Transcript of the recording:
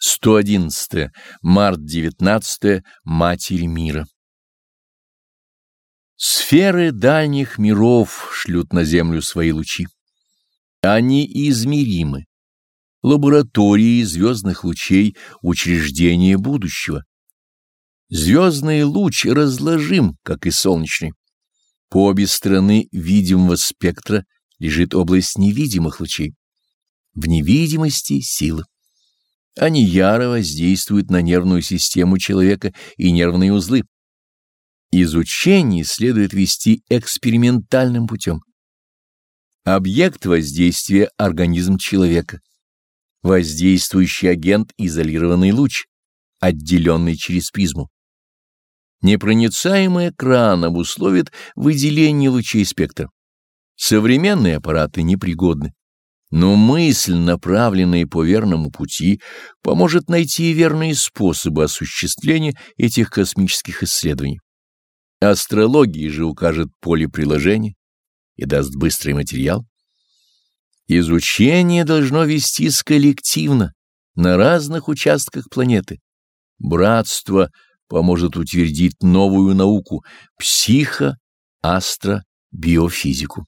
111. Март 19. Матерь мира. Сферы дальних миров шлют на Землю свои лучи. Они измеримы. Лаборатории звездных лучей — учреждения будущего. Звездный луч разложим, как и солнечный. По обе стороны видимого спектра лежит область невидимых лучей. В невидимости — сила. Они яро воздействуют на нервную систему человека и нервные узлы. Изучение следует вести экспериментальным путем. Объект воздействия — организм человека. Воздействующий агент — изолированный луч, отделенный через призму. Непроницаемый экран обусловит выделение лучей спектра. Современные аппараты непригодны. Но мысль, направленная по верному пути, поможет найти верные способы осуществления этих космических исследований. Астрология же укажет поле приложения и даст быстрый материал. Изучение должно вестись коллективно на разных участках планеты. Братство поможет утвердить новую науку — психо-астро-биофизику.